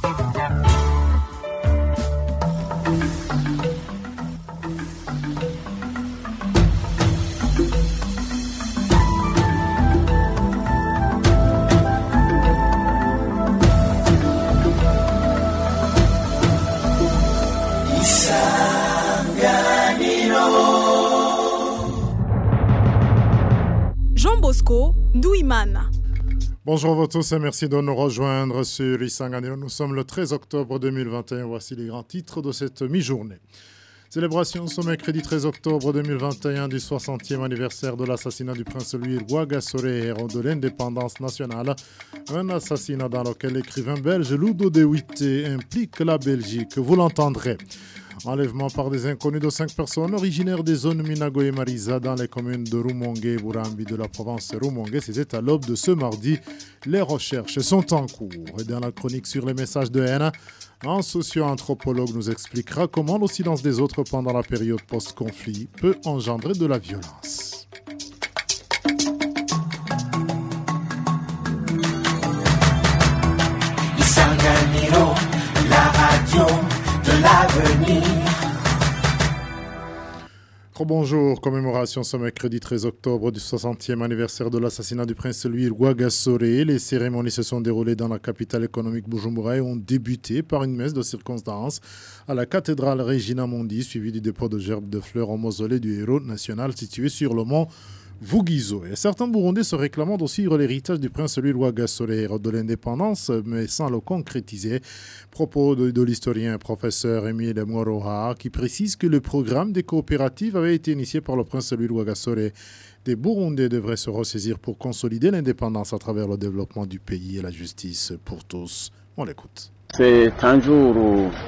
Bye. Bonjour à tous et merci de nous rejoindre sur Isanganiro. Nous sommes le 13 octobre 2021. Voici les grands titres de cette mi-journée. Célébration ce mercredi 13 octobre 2021 du 60e anniversaire de l'assassinat du prince Louis Rwagasore, héros de l'indépendance nationale. Un assassinat dans lequel l'écrivain belge Ludo De Witte implique la Belgique. Vous l'entendrez. Enlèvement par des inconnus de cinq personnes originaires des zones Minago et Marisa dans les communes de Rumongue et Burambi de la province Rumongue. C'était à l'aube de ce mardi. Les recherches sont en cours. Et dans la chronique sur les messages de haine, un socio-anthropologue nous expliquera comment le silence des autres pendant la période post-conflit peut engendrer de la violence. radio l'avenir. Bonjour, commémoration ce mercredi 13 octobre du 60e anniversaire de l'assassinat du prince Louis Rwagasore. Les cérémonies se sont déroulées dans la capitale économique Bujumbura et ont débuté par une messe de circonstance à la cathédrale Regina Mondi, suivie du dépôt de gerbes de fleurs au mausolée du héros national situé sur le mont Vugizo. Et certains Burundais se réclamant aussi l'héritage du prince Louis héros de l'indépendance, mais sans le concrétiser. Propos de, l'historien professeur Émile Moroha, qui précise que le programme des coopératives avait été initié par le prince Louis Rwagasore. Des Burundais devraient se ressaisir pour consolider l'indépendance à travers le développement du pays et la justice pour tous. On l'écoute. C'est un jour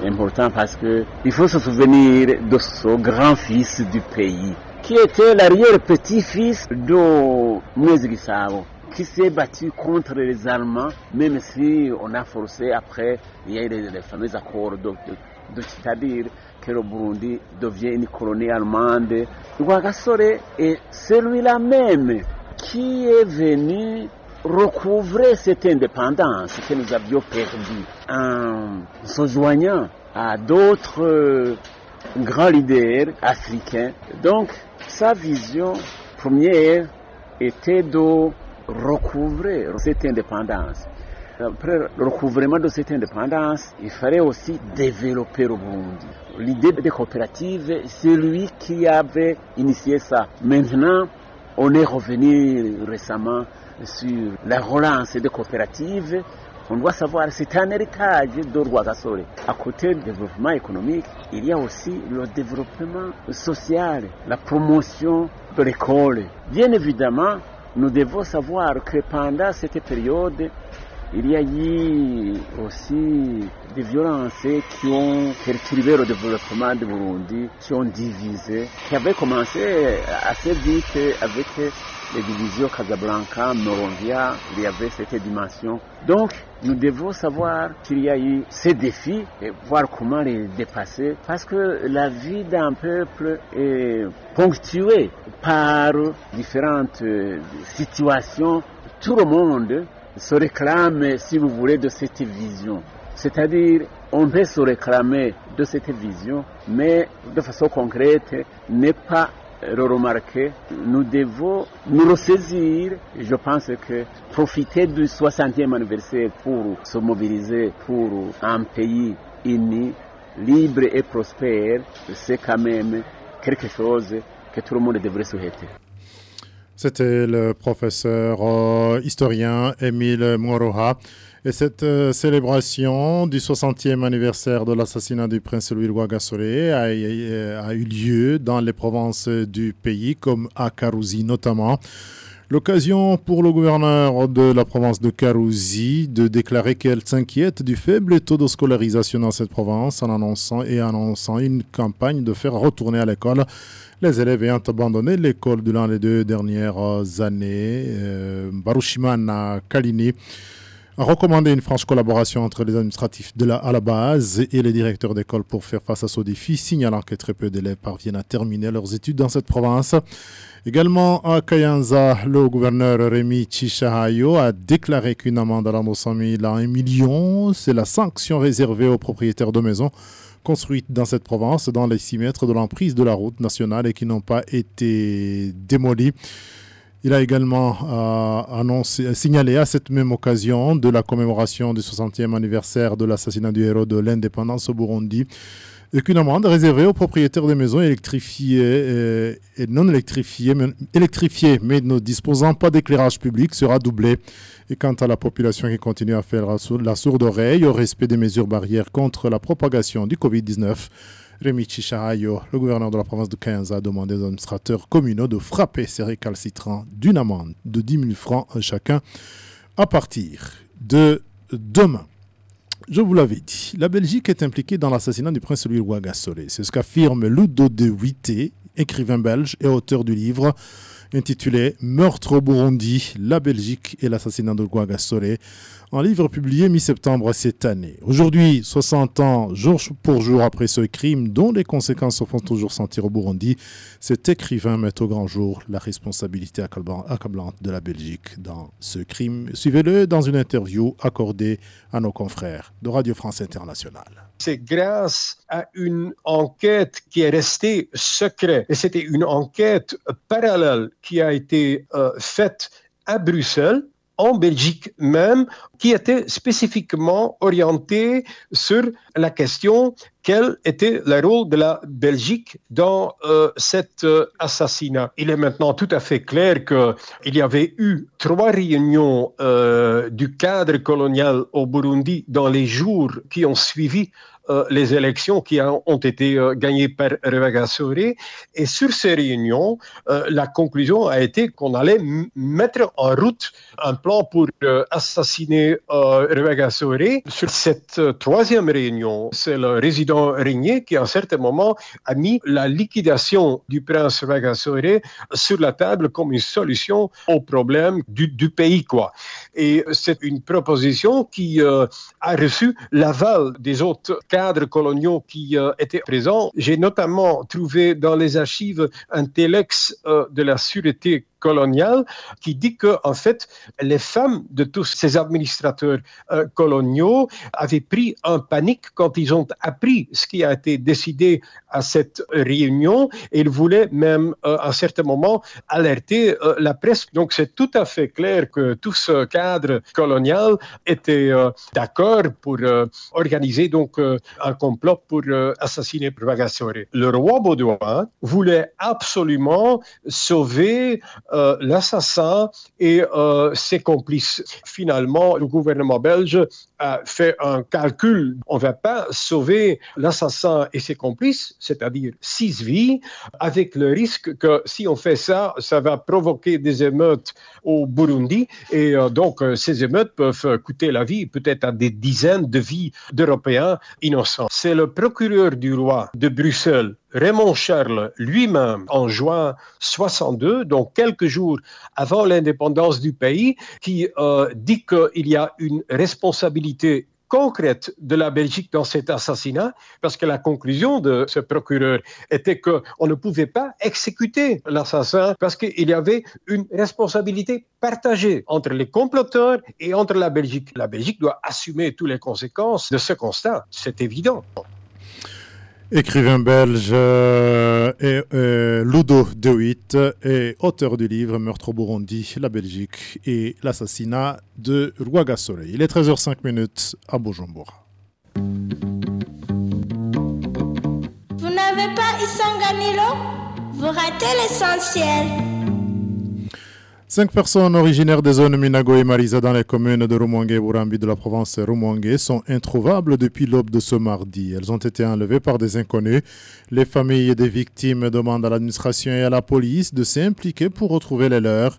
important parce qu'il faut se souvenir de ce grand-fils du pays qui était l'arrière-petit-fils de Mouezgisavo, qui s'est battu contre les Allemands, même si on a forcé après, il y a les, fameux accords de, c'est-à-dire que le Burundi devient une colonie allemande. Ouagasore est celui-là même qui est venu recouvrer cette indépendance que nous avions perdue en se joignant à d'autres grands leaders africains. Donc, sa vision première était de recouvrer cette indépendance. Après le recouvrement de cette indépendance, il fallait aussi développer le Burundi. L'idée des coopératives, c'est lui qui avait initié ça. Maintenant, on est revenu récemment sur la relance des coopératives on doit savoir, c'est un héritage de Rwagasore. À côté du développement économique, il y a aussi le développement social, la promotion de l'école. Bien évidemment, nous devons savoir que pendant cette période, il y a eu aussi des violences qui ont perturbé le développement du Burundi, qui ont divisé, qui avaient commencé assez vite avec les divisions Casablanca, Moronvia, il y avait cette dimension. Donc, nous devons savoir qu'il y a eu ces défis et voir comment les dépasser parce que la vie d'un peuple est ponctuée par différentes euh, situations. Tout le monde se réclame, si vous voulez, de cette vision. C'est-à-dire, on peut se réclamer de cette vision, mais de façon concrète, n'est pas le remarquer, nous devons nous ressaisir. Je pense que profiter du 60e anniversaire pour se mobiliser pour un pays uni, libre et prospère, c'est quand même quelque chose que tout le monde devrait souhaiter. C'était le professeur euh, historien Émile Moroha. Et cette euh, célébration du 60e anniversaire de l'assassinat du prince Louis Rwagasore a, a, eu lieu dans les provinces du pays, comme à Karouzi notamment. L'occasion pour le gouverneur de la province de Karouzi de déclarer qu'elle s'inquiète du faible taux de scolarisation dans cette province en annonçant et annonçant une campagne de faire retourner à l'école les élèves ayant abandonné l'école durant les deux dernières années. Euh, Barushimana Kalini a recommandé une franche collaboration entre les administratifs de à la base et les directeurs d'école pour faire face à ce défi, signalant que très peu d'élèves parviennent à terminer leurs études dans cette province. Également à Kayanza, le gouverneur Rémi Chichahayo a déclaré qu'une amende allant 100 000 à 1 million, c'est la sanction réservée aux propriétaires de maisons construites dans cette province dans les 6 mètres de l'emprise de la route nationale et qui n'ont pas été démolies. Il a également euh, signalé à cette même occasion de la commémoration du 60e anniversaire de l'assassinat du héros de l'indépendance au Burundi qu'une amende réservée aux propriétaires des maisons électrifiées et, non électrifiées électrifiées, mais ne disposant pas d'éclairage public sera doublée. Et quant à la population qui continue à faire la sourde oreille au respect des mesures barrières contre la propagation du Covid-19, Rémi le gouverneur de la province de Kayanza, a demandé aux administrateurs communaux de frapper ces récalcitrants d'une amende de 10 000 francs chacun à partir de demain. Je vous l'avais dit, la Belgique est impliquée dans l'assassinat du prince Louis Ouagassole. C'est ce qu'affirme Ludo de Wité, écrivain belge et auteur du livre intitulé Meurtre au Burundi, la Belgique et l'assassinat de Ouagassole un livre publié mi-septembre cette année. Aujourd'hui, 60 ans jour pour jour après ce crime dont les conséquences se font toujours sentir au Burundi, cet écrivain met au grand jour la responsabilité accablante de la Belgique dans ce crime. Suivez-le dans une interview accordée à nos confrères de Radio France Internationale. C'est grâce à une enquête qui est restée secrète. Et c'était une enquête parallèle qui a été euh, faite à Bruxelles en Belgique même, qui était spécifiquement orienté sur la question quel était le rôle de la Belgique dans euh, cet euh, assassinat. Il est maintenant tout à fait clair qu'il y avait eu trois réunions euh, du cadre colonial au Burundi dans les jours qui ont suivi euh, les élections qui ont été euh, gagnées par Rwagasore. Et sur ces réunions, euh, la conclusion a été qu'on allait mettre en route un plan pour assassiner Rwagasore. Sur cette troisième réunion, c'est le résident Régnier qui, à un certain moment, a mis la liquidation du prince Rwagasore sur la table comme une solution au problème du, du pays. Quoi. Et c'est une proposition qui a reçu l'aval des autres cadres coloniaux qui euh, étaient présents. J'ai notamment trouvé dans les archives un télex euh, de la sûreté coloniale qui dit que en fait les femmes de tous ces administrateurs euh, coloniaux avaient pris un panique quand ils ont appris ce qui a été décidé à cette réunion et ils voulaient même euh, à un certain moment alerter euh, la presse. Donc c'est tout à fait clair que tout ce cadre colonial était d'accord pour organiser donc un complot pour assassiner Purvagasore. Le roi Baudouin voulait absolument sauver euh, l'assassin et euh, ses complices. Finalement, le gouvernement belge a fait un calcul. On ne va pas sauver l'assassin et ses complices, c'est-à-dire six vies, avec le risque que si on fait ça, ça va provoquer des émeutes au Burundi. Et euh, donc, ces émeutes peuvent coûter la vie peut-être à des dizaines de vies d'Européens innocents. C'est le procureur du roi de Bruxelles Raymond Charles lui-même, en juin 62, donc quelques jours avant l'indépendance du pays, qui euh, dit qu'il y a une responsabilité concrète de la Belgique dans cet assassinat, parce que la conclusion de ce procureur était qu'on ne pouvait pas exécuter l'assassin parce qu'il y avait une responsabilité partagée entre les comploteurs et entre la Belgique. La Belgique doit assumer toutes les conséquences de ce constat, c'est évident. Écrivain belge euh, euh, Ludo De Witt et auteur du livre Meurtre au Burundi, la Belgique et l'assassinat de Rwagasore. Il est 13h05 minutes à Bujumbura. Vous n'avez pas Isanganilo Vous ratez l'essentiel. Cinq personnes originaires des zones Minago et Marisa dans les communes de Rumongue et Burambi de la province Rumongue sont introuvables depuis l'aube de ce mardi. Elles ont été enlevées par des inconnus. Les familles des victimes demandent à l'administration et à la police de s'impliquer pour retrouver les leurs.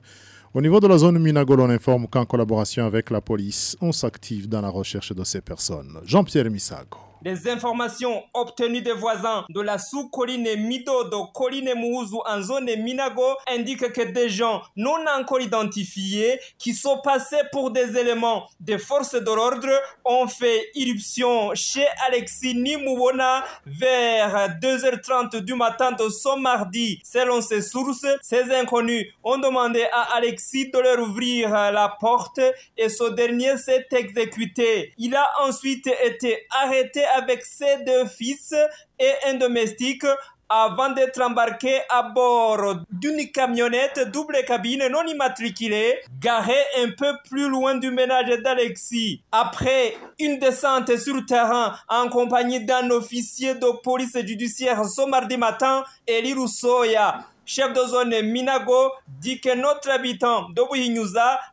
Au niveau de la zone Minago, on informe qu'en collaboration avec la police, on s'active dans la recherche de ces personnes. Jean-Pierre Misago. Les informations obtenues des voisins de la sous-colline Midodo, colline Mouzoу en zone Minago indiquent que des gens non encore identifiés qui sont passés pour des éléments des forces de l'ordre ont fait irruption chez Alexis Nimouona vers 2h30 du matin de ce mardi. Selon ses sources, ces inconnus ont demandé à Alexis de leur ouvrir la porte et ce dernier s'est exécuté. Il a ensuite été arrêté avec ses deux fils et un domestique avant d'être embarqué à bord d'une camionnette double cabine non immatriculée garée un peu plus loin du ménage d'Alexis. Après une descente sur terrain en compagnie d'un officier de police judiciaire ce mardi matin, Eli Roussoya chef de zone Minago, dit que notre habitant de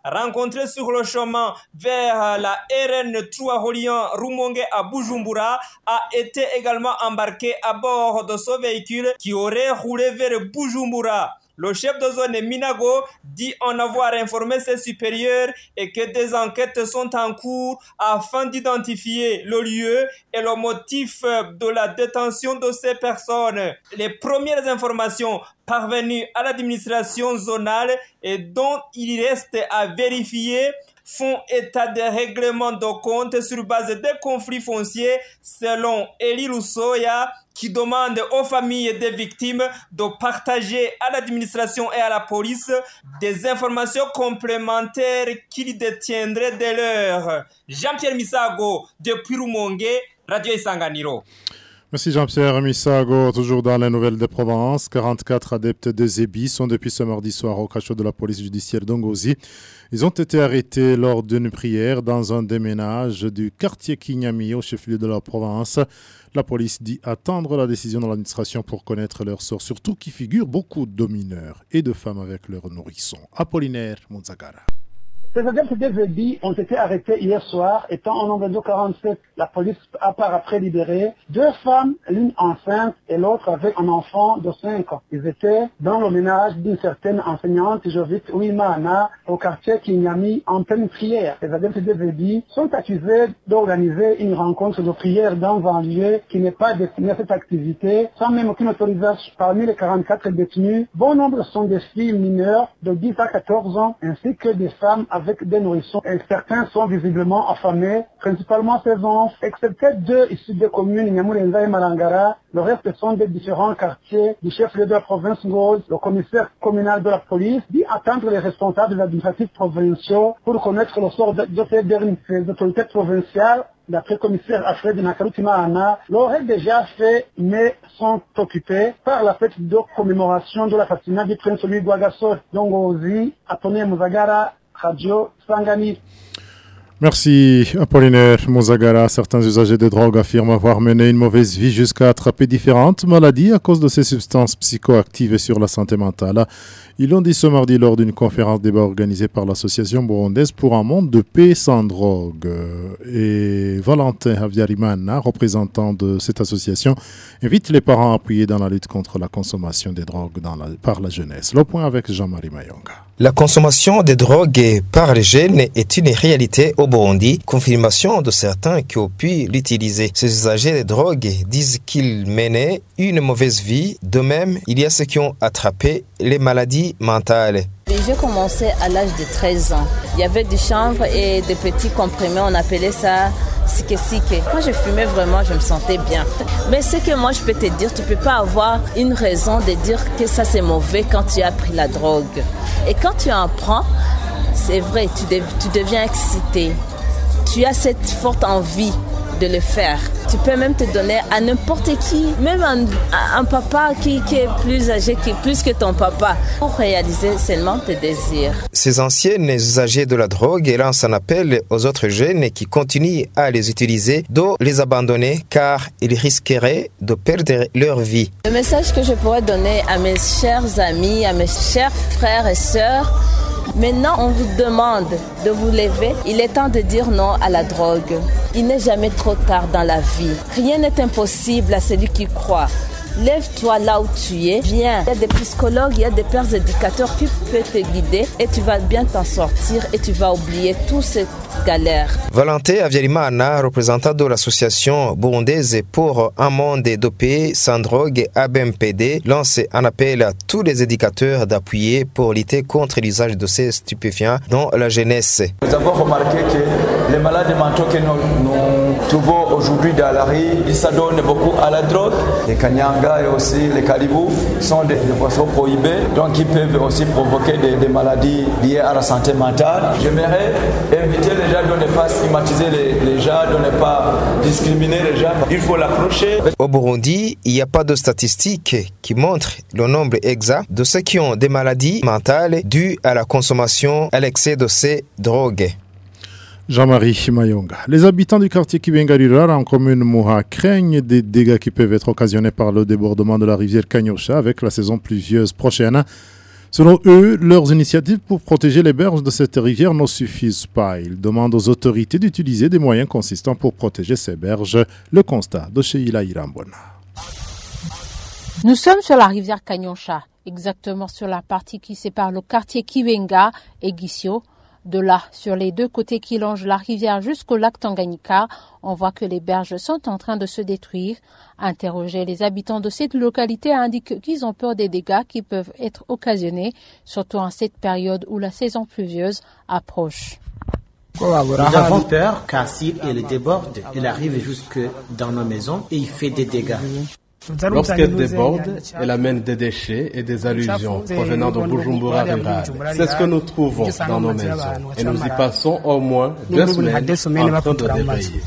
rencontré sur le chemin vers la RN 3 reliant Rumongue à Bujumbura, a été également embarqué à bord de ce véhicule qui aurait roulé vers Bujumbura. Le chef de zone Minago dit en avoir informé ses supérieurs et que des enquêtes sont en cours afin d'identifier le lieu et le motif de la détention de ces personnes. Les premières informations parvenues à l'administration zonale et dont il reste à vérifier font état des règlements de compte sur base des conflits fonciers selon Eli Lusoya qui demande aux familles des victimes de partager à l'administration et à la police des informations complémentaires qu'ils détiendraient de leur. Jean-Pierre Misago depuis Rumongue, Radio Isanganiro. Merci Jean-Pierre Misago, toujours dans la nouvelle de Provence. 44 adeptes de Zébi sont depuis ce mardi soir au cachot de la police judiciaire d'Ongozi. Ils ont été arrêtés lors d'une prière dans un déménage du quartier Kinyami au chef-lieu de la province. La police dit attendre la décision de l'administration pour connaître leur sort, surtout qui figure beaucoup de mineurs et de femmes avec leurs nourrissons. Apollinaire Monzagara. Ces adeptes des ont été arrêtés hier soir, étant en nombre de 47. La police a par après libéré deux femmes, l'une enceinte et l'autre avec un enfant de 5 ans. Ils étaient dans le ménage d'une certaine enseignante, Jovit Ouimana, au quartier Kinyami, en pleine prière. Les adeptes des sont accusés d'organiser une rencontre de prière dans un lieu qui n'est pas destiné à cette activité, sans même aucune autorisation. Parmi les 44 détenus, bon nombre sont des filles mineures de 10 à 14 ans, ainsi que des femmes avec des nourrissons et certains sont visiblement affamés, principalement ces enfants, excepté deux issus des communes Nyamurenza et Malangara. Le reste sont des différents quartiers du chef-lieu de la province Rose. Le commissaire communal de la police dit attendre les responsables administratifs provinciaux pour connaître le sort de, ces dernières autorités provinciales d'après le commissaire Alfred Nakarutimana, l'aurait déjà fait, mais sont occupés par la fête de commémoration de l'assassinat du prince Louis. Donc, aussi, Apone Muzagara, Radio Sangani. Merci Apollinaire Mozagara. Certains usagers de drogue affirment avoir mené une mauvaise vie jusqu'à attraper différentes maladies à cause de ces substances psychoactives sur la santé mentale. Ils l'ont dit ce mardi lors d'une conférence débat organisée par l'association burundaise pour un monde de paix sans drogue. Et Valentin Aviarimana, représentant de cette association, invite les parents à appuyer dans la lutte contre la consommation des drogues par la jeunesse. Le point avec Jean-Marie Mayonga. La consommation de drogue par les jeunes est une réalité au Burundi, confirmation de certains qui ont pu l'utiliser. Ces usagers de drogue disent qu'ils menaient une mauvaise vie. De même, il y a ceux qui ont attrapé les maladies mentales. J'ai commencé à l'âge de 13 ans. Il y avait du chanvre et des petits comprimés, on appelait ça sike. Quand je fumais vraiment, je me sentais bien. Mais ce que moi je peux te dire, tu peux pas avoir une raison de dire que ça c'est mauvais quand tu as pris la drogue. Et quand tu en prends, c'est vrai, tu deviens excité. Tu as cette forte envie de le faire. Tu peux même te donner à n'importe qui, même un, papa qui, qui, est plus âgé, qui est plus que ton papa, pour réaliser seulement tes désirs. Ces anciennes usagers de la drogue lancent un appel aux autres jeunes qui continuent à les utiliser de les abandonner car ils risqueraient de perdre leur vie. Le message que je pourrais donner à mes chers amis, à mes chers frères et sœurs, Maintenant, on vous demande de vous lever. Il est temps de dire non à la drogue. Il n'est jamais trop tard dans la vie. Rien n'est impossible à celui qui croit. Lève-toi là où tu es, viens. Il y a des psychologues, il y a des pères éducateurs qui peuvent te guider et tu vas bien t'en sortir et tu vas oublier toute cette galère. Valentin Avielimana, représentant de l'association burundaise pour un monde dopé sans drogue ABMPD, lance un appel à tous les éducateurs d'appuyer pour lutter contre l'usage de ces stupéfiants dans la jeunesse. Nous avons remarqué que les malades mentaux que nous, nous trouvons aujourd'hui dans la rue, ils s'adonnent beaucoup à la drogue. Les kanyanga et aussi les caribous sont des, poissons prohibés, donc ils peuvent aussi provoquer des, des maladies liées à la santé mentale. J'aimerais inviter les gens de ne pas stigmatiser les, les gens, de ne pas discriminer les gens. Il faut l'approcher. Au Burundi, il n'y a pas de statistiques qui montrent le nombre exact de ceux qui ont des maladies mentales dues à la consommation à l'excès de ces drogues. Jean-Marie Mayonga. Les habitants du quartier Kibenga en commune Moha craignent des dégâts qui peuvent être occasionnés par le débordement de la rivière Kanyosha avec la saison pluvieuse prochaine. Selon eux, leurs initiatives pour protéger les berges de cette rivière ne suffisent pas. Ils demandent aux autorités d'utiliser des moyens consistants pour protéger ces berges. Le constat de Sheila Irambona. Nous sommes sur la rivière Kanyosha, exactement sur la partie qui sépare le quartier Kibenga et Gisio. De là, sur les deux côtés qui longent la rivière jusqu'au lac Tanganyika, on voit que les berges sont en train de se détruire. Interroger les habitants de cette localité indique qu'ils ont peur des dégâts qui peuvent être occasionnés, surtout en cette période où la saison pluvieuse approche. Nous avons peur car s'il déborde, il arrive jusque dans nos maisons et il fait des dégâts. Lorsqu'elle déborde, elle amène des déchets et des allusions provenant de Bujumbura rural. C'est ce que nous trouvons dans nos maisons. et nous y passons au moins deux semaines en train de débrayer.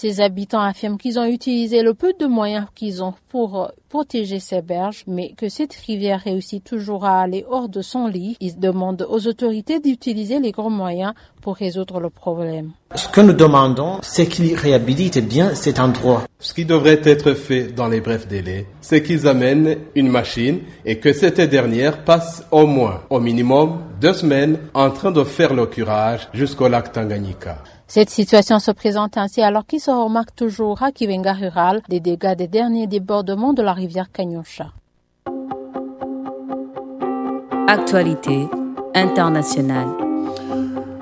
Ces habitants affirment qu'ils ont utilisé le peu de moyens qu'ils ont pour protéger ces berges, mais que cette rivière réussit toujours à aller hors de son lit. Ils demandent aux autorités d'utiliser les grands moyens pour résoudre le problème. Ce que nous demandons, c'est qu'ils réhabilitent bien cet endroit. Ce qui devrait être fait dans les brefs délais, c'est qu'ils amènent une machine et que cette dernière passe au moins, au minimum, deux semaines en train de faire le curage jusqu'au lac Tanganyika. Cette situation se présente ainsi alors qu'il se remarque toujours à Kivenga rural des dégâts des derniers débordements de la rivière Kanyosha. Actualité internationale.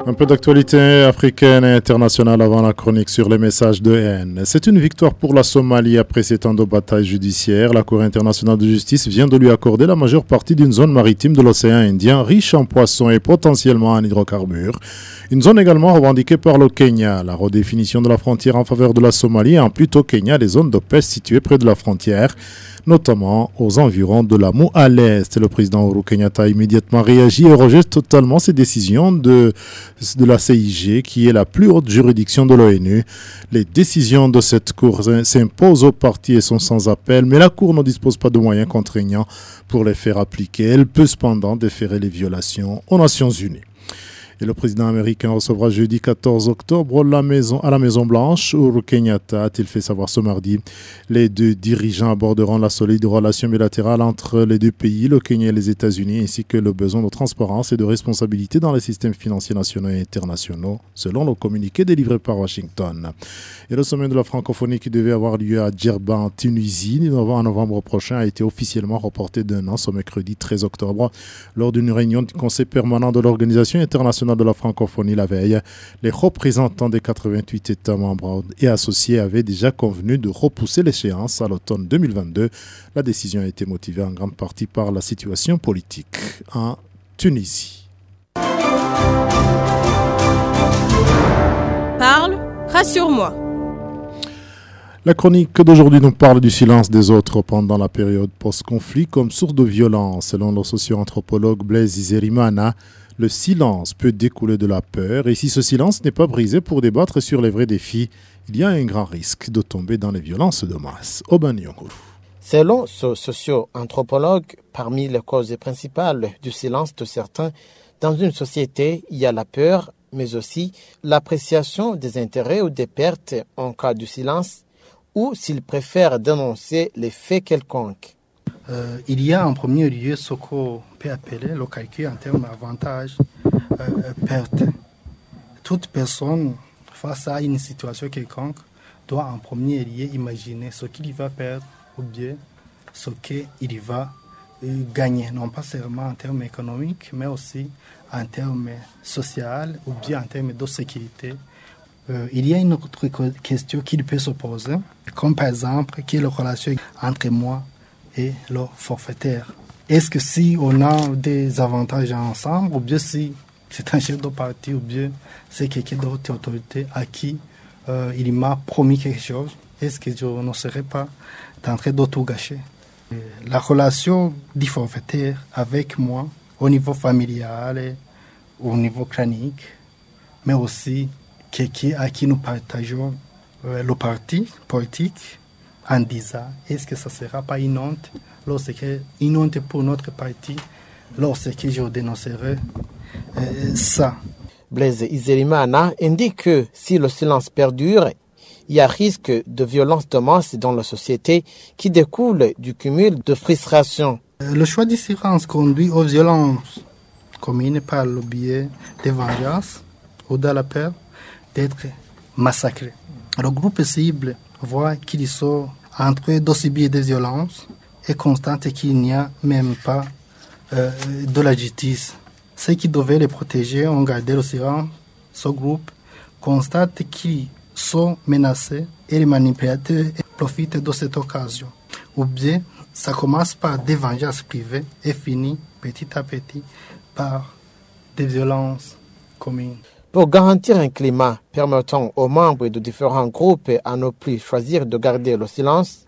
Un peu d'actualité africaine et internationale avant la chronique sur les messages de haine. C'est une victoire pour la Somalie après ces temps de bataille judiciaire. La Cour internationale de justice vient de lui accorder la majeure partie d'une zone maritime de l'océan Indien riche en poissons et potentiellement en hydrocarbures. Une zone également revendiquée par le Kenya. La redéfinition de la frontière en faveur de la Somalie implique au Kenya les zones de pêche situées près de la frontière notamment aux environs de la Mou à l'est. Le président Uhuru Kenyatta a immédiatement réagi et rejette totalement ces décisions de, de la CIG, qui est la plus haute juridiction de l'ONU. Les décisions de cette Cour s'imposent aux partis et sont sans appel, mais la Cour ne dispose pas de moyens contraignants pour les faire appliquer. Elle peut cependant déférer les violations aux Nations Unies. Et le président américain recevra jeudi 14 octobre la maison, à la Maison-Blanche. Uhuru Kenyatta a-t-il fait savoir ce mardi. Les deux dirigeants aborderont la solide relation bilatérale entre les deux pays, le Kenya et les États-Unis, ainsi que le besoin de transparence et de responsabilité dans les systèmes financiers nationaux et internationaux, selon le communiqué délivré par Washington. Et le sommet de la francophonie qui devait avoir lieu à Djerba, en Tunisie, en novembre prochain, a été officiellement reporté d'un an, ce mercredi 13 octobre, lors d'une réunion du Conseil permanent de l'Organisation internationale de la francophonie la veille, les représentants des 88 États membres et associés avaient déjà convenu de repousser l'échéance à l'automne 2022. La décision a été motivée en grande partie par la situation politique en Tunisie. Parle, rassure-moi. La chronique d'aujourd'hui nous parle du silence des autres pendant la période post-conflit comme source de violence. Selon le socio-anthropologue Blaise Izerimana, le silence peut découler de la peur et si ce silence n'est pas brisé pour débattre sur les vrais défis, il y a un grand risque de tomber dans les violences de masse. Selon ce socio-anthropologue, parmi les causes principales du silence de certains, dans une société, il y a la peur, mais aussi l'appréciation des intérêts ou des pertes en cas de silence, ou s'ils préfèrent dénoncer les faits quelconques. Euh, il y a en premier lieu ce qu'on peut appeler le calcul en termes d'avantages, euh, pertes. Toute personne face à une situation quelconque doit en premier lieu imaginer ce qu'il va perdre ou bien ce qu'il va euh, gagner, non pas seulement en termes économiques, mais aussi en termes sociaux ou bien en termes de sécurité. Euh, il y a une autre question qu'il peut se poser, comme par exemple, quelle est la relation entre moi et le forfaitaire Est-ce que si on a des avantages ensemble, ou bien si c'est un chef de parti, ou bien c'est quelqu'un d'autre autorité à qui euh, il m'a promis quelque chose, est-ce que je ne serais pas en tout gâcher La relation du forfaitaire avec moi, au niveau familial, au niveau crânique, mais aussi quelqu'un à qui nous partageons euh, le parti politique en disant est-ce que ça ne sera pas une honte lorsque une honte pour notre parti lorsque je dénoncerai euh, ça? Blaise Izerimana indique que si le silence perdure, il y a risque de violence de masse dans la société qui découle du cumul de frustration. Euh, le choix du silence conduit aux violences communes par le biais des vengeances ou de la peur d'être massacrés. Le groupe cible voit qu'ils sont en train de subir des violences et constate qu'il n'y a même pas euh, de la justice. Ceux qui devaient les protéger ont gardé le silence. Ce groupe constate qu'ils sont menacés et les manipulateurs profitent de cette occasion. Ou bien ça commence par des vengeances privées et finit petit à petit par des violences communes. Pour garantir un climat permettant aux membres de différents groupes à ne plus choisir de garder le silence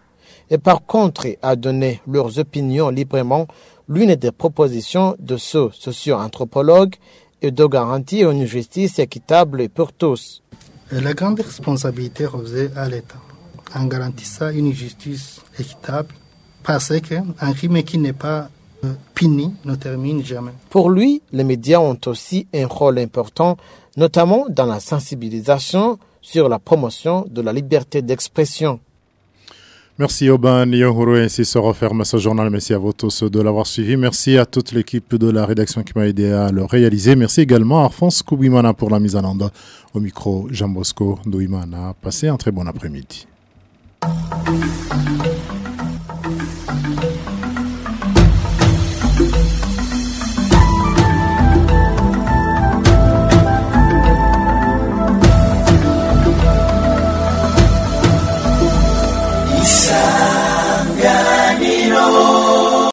et par contre à donner leurs opinions librement, l'une des propositions de ce socio-anthropologue est de garantir une justice équitable pour tous. La grande responsabilité revient à l'État en garantissant une justice équitable parce qu'un crime qui n'est pas euh, puni ne termine jamais. Pour lui, les médias ont aussi un rôle important notamment dans la sensibilisation sur la promotion de la liberté d'expression. Merci Oban Yohuru, ainsi se referme ce journal. Merci à vous tous de l'avoir suivi. Merci à toute l'équipe de la rédaction qui m'a aidé à le réaliser. Merci également à Alphonse Koubimana pour la mise en onde. Au micro, Jean Bosco Douimana. Passez un très bon après-midi.